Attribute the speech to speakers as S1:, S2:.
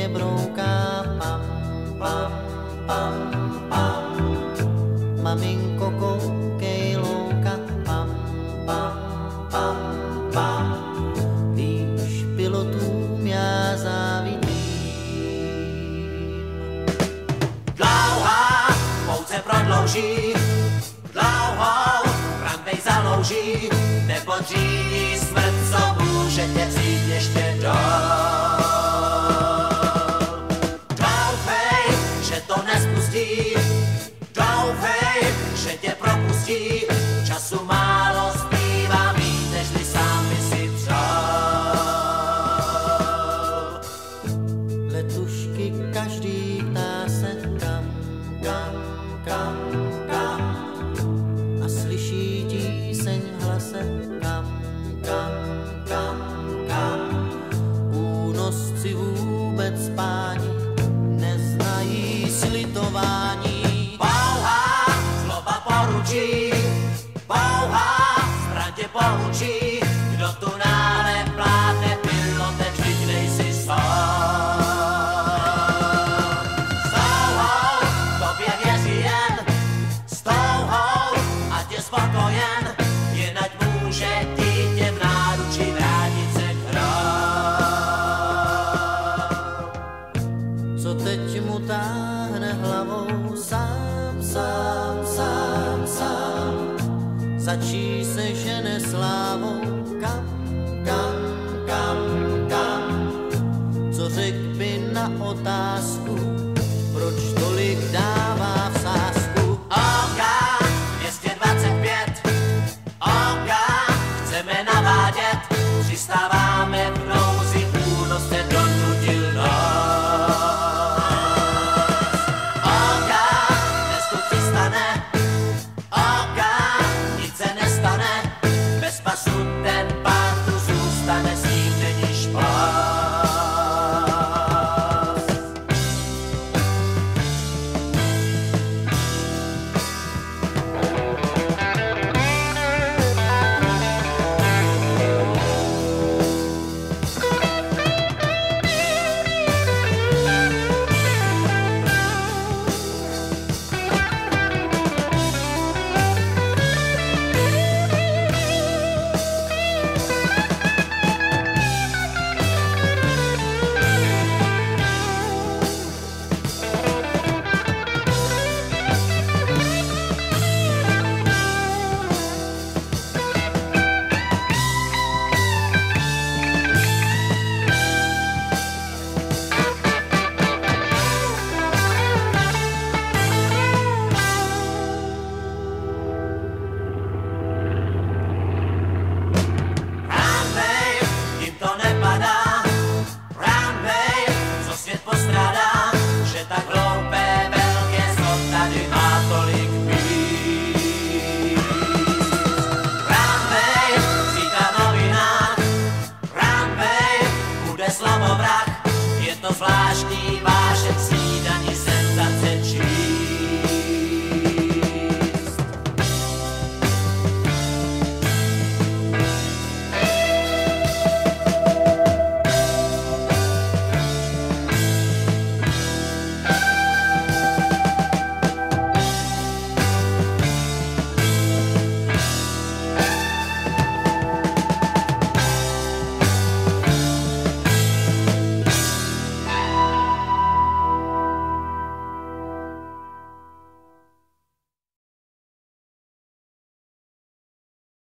S1: dítě brouká pam, pam, pam, pam. Maminko, koukej louka, pam, pam, pam, pam. Víš, pilotům já závidím.
S2: Dlouhá pouze prodlouží, dlouhou ranvej založí, nepodřídí smrt, co může tě vzít ještě dál. Propustí, času málo zbývá víc, nežli sám by si přál.
S1: Letušky každý ptá se kam, kam, kam, kam. A slyší tíseň v hlase kam, kam, kam, kam. Únosci vůbec páni neznají slitování.
S2: Pouhá zloba poručí, poučí, kdo tu náhle plátne pilote, vždyť nejsi sám. S touhou tobě věří jen, s touhou ať je spokojen, jinak může dítě v náručí vrátit se k.
S1: Co teď mu táhne hlavou sám, sám. Začí se žene slávou kam, kam, kam, kam. Co řek by na otázku,
S2: acho que